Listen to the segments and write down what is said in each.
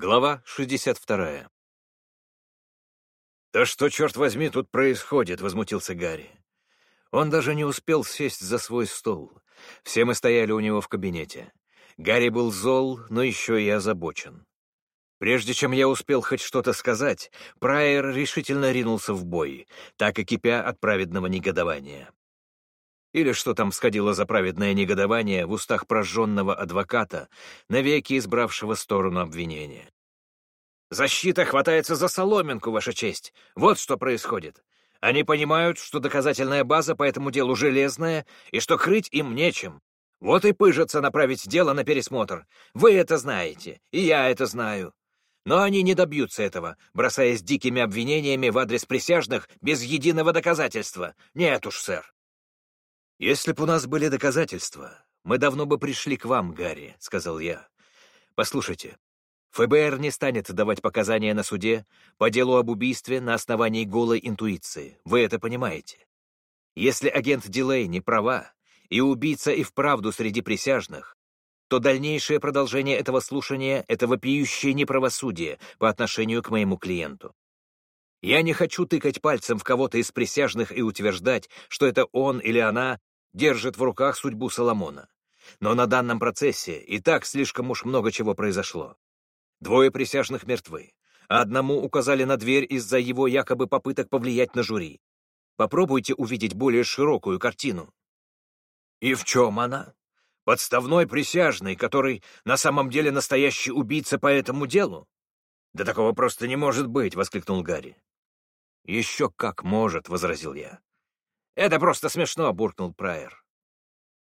Глава 62. «Да что, черт возьми, тут происходит?» — возмутился Гарри. Он даже не успел сесть за свой стол. Все мы стояли у него в кабинете. Гарри был зол, но еще и озабочен. Прежде чем я успел хоть что-то сказать, Прайер решительно ринулся в бой, так и кипя от праведного негодования. Или что там сходило за праведное негодование в устах прожженного адвоката, навеки избравшего сторону обвинения. «Защита хватается за соломинку, Ваша честь. Вот что происходит. Они понимают, что доказательная база по этому делу железная и что крыть им нечем. Вот и пыжатся направить дело на пересмотр. Вы это знаете, и я это знаю. Но они не добьются этого, бросаясь дикими обвинениями в адрес присяжных без единого доказательства. Нет уж, сэр. «Если бы у нас были доказательства, мы давно бы пришли к вам, Гарри», — сказал я. «Послушайте, ФБР не станет давать показания на суде по делу об убийстве на основании голой интуиции. Вы это понимаете? Если агент Дилей не права, и убийца и вправду среди присяжных, то дальнейшее продолжение этого слушания — это вопиющее неправосудие по отношению к моему клиенту. Я не хочу тыкать пальцем в кого-то из присяжных и утверждать, что это он или она держит в руках судьбу Соломона. Но на данном процессе и так слишком уж много чего произошло. Двое присяжных мертвы, одному указали на дверь из-за его якобы попыток повлиять на жюри. Попробуйте увидеть более широкую картину. И в чем она? Подставной присяжный, который на самом деле настоящий убийца по этому делу? Да такого просто не может быть, — воскликнул Гарри. Еще как может, — возразил я. «Это просто смешно», — буркнул Прайер.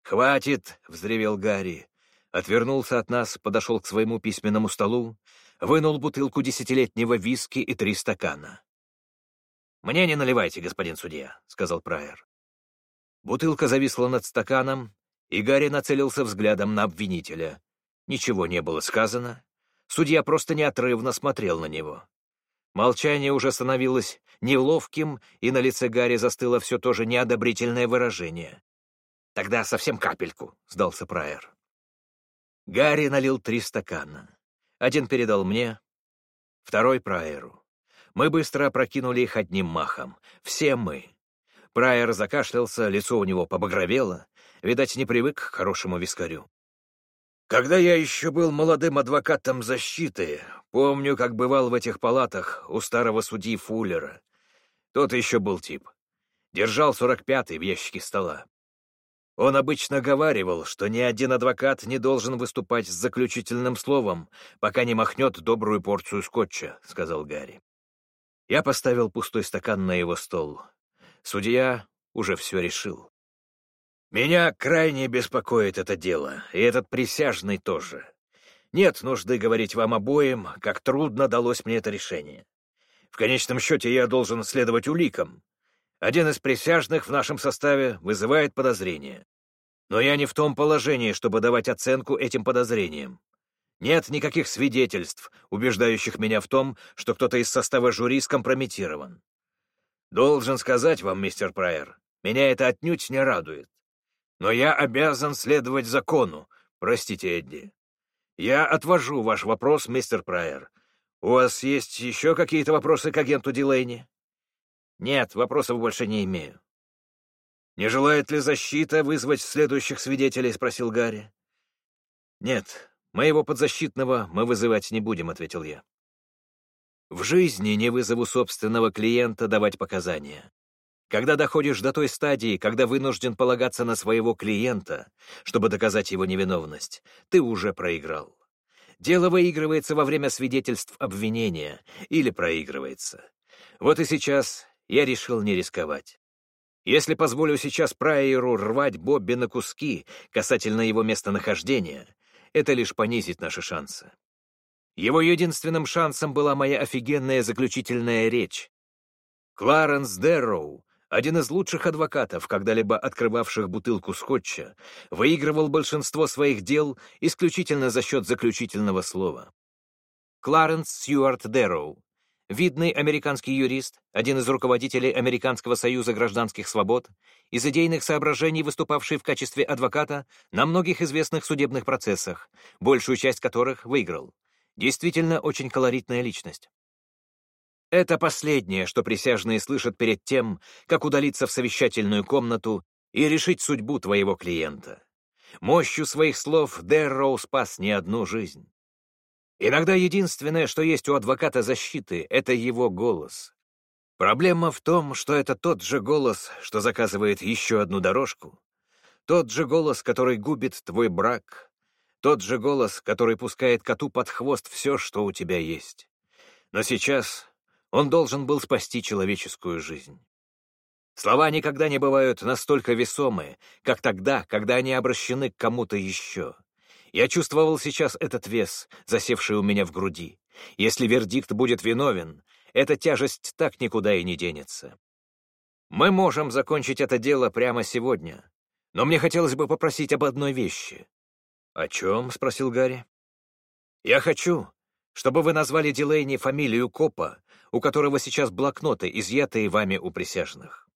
«Хватит», — взревел Гарри. Отвернулся от нас, подошел к своему письменному столу, вынул бутылку десятилетнего виски и три стакана. «Мне не наливайте, господин судья», — сказал Прайер. Бутылка зависла над стаканом, и Гарри нацелился взглядом на обвинителя. Ничего не было сказано. Судья просто неотрывно смотрел на него. Молчание уже становилось неловким, и на лице Гарри застыло все то же неодобрительное выражение. «Тогда совсем капельку», — сдался Прайер. Гарри налил три стакана. Один передал мне, второй — Прайеру. Мы быстро опрокинули их одним махом. Все мы. Прайер закашлялся, лицо у него побагровело. Видать, не привык к хорошему вискарю. Когда я еще был молодым адвокатом защиты, помню, как бывал в этих палатах у старого судьи Фуллера. Тот еще был тип. Держал сорок пятый в ящике стола. Он обычно говаривал, что ни один адвокат не должен выступать с заключительным словом, пока не махнет добрую порцию скотча, — сказал Гарри. Я поставил пустой стакан на его стол. Судья уже все решил. Меня крайне беспокоит это дело, и этот присяжный тоже. Нет нужды говорить вам обоим, как трудно далось мне это решение. В конечном счете я должен следовать уликам. Один из присяжных в нашем составе вызывает подозрения. Но я не в том положении, чтобы давать оценку этим подозрениям. Нет никаких свидетельств, убеждающих меня в том, что кто-то из состава жюри скомпрометирован. Должен сказать вам, мистер Прайер, меня это отнюдь не радует. Но я обязан следовать закону. Простите, Эдди. Я отвожу ваш вопрос, мистер Прайер. У вас есть еще какие-то вопросы к агенту Дилейни? Нет, вопросов больше не имею. «Не желает ли защита вызвать следующих свидетелей?» — спросил Гарри. «Нет, моего подзащитного мы вызывать не будем», — ответил я. «В жизни не вызову собственного клиента давать показания. Когда доходишь до той стадии, когда вынужден полагаться на своего клиента, чтобы доказать его невиновность, ты уже проиграл. Дело выигрывается во время свидетельств обвинения или проигрывается. Вот и сейчас я решил не рисковать. Если позволю сейчас Прайеру рвать Бобби на куски касательно его местонахождения, это лишь понизит наши шансы. Его единственным шансом была моя офигенная заключительная речь. Кларенс Дэрроу один из лучших адвокатов, когда-либо открывавших бутылку скотча, выигрывал большинство своих дел исключительно за счет заключительного слова. Кларенс Сьюарт Дэрроу, видный американский юрист, один из руководителей Американского союза гражданских свобод, из идейных соображений выступавший в качестве адвоката на многих известных судебных процессах, большую часть которых выиграл. Действительно очень колоритная личность. Это последнее, что присяжные слышат перед тем, как удалиться в совещательную комнату и решить судьбу твоего клиента. Мощью своих слов Дэрроу спас не одну жизнь. Иногда единственное, что есть у адвоката защиты, — это его голос. Проблема в том, что это тот же голос, что заказывает еще одну дорожку, тот же голос, который губит твой брак, тот же голос, который пускает коту под хвост все, что у тебя есть. Но сейчас он должен был спасти человеческую жизнь. Слова никогда не бывают настолько весомые, как тогда, когда они обращены к кому-то еще. Я чувствовал сейчас этот вес, засевший у меня в груди. Если вердикт будет виновен, эта тяжесть так никуда и не денется. Мы можем закончить это дело прямо сегодня, но мне хотелось бы попросить об одной вещи. «О чем?» — спросил Гарри. «Я хочу, чтобы вы назвали Дилейни фамилию копа, у которого сейчас блокноты, изъятые вами у присяжных.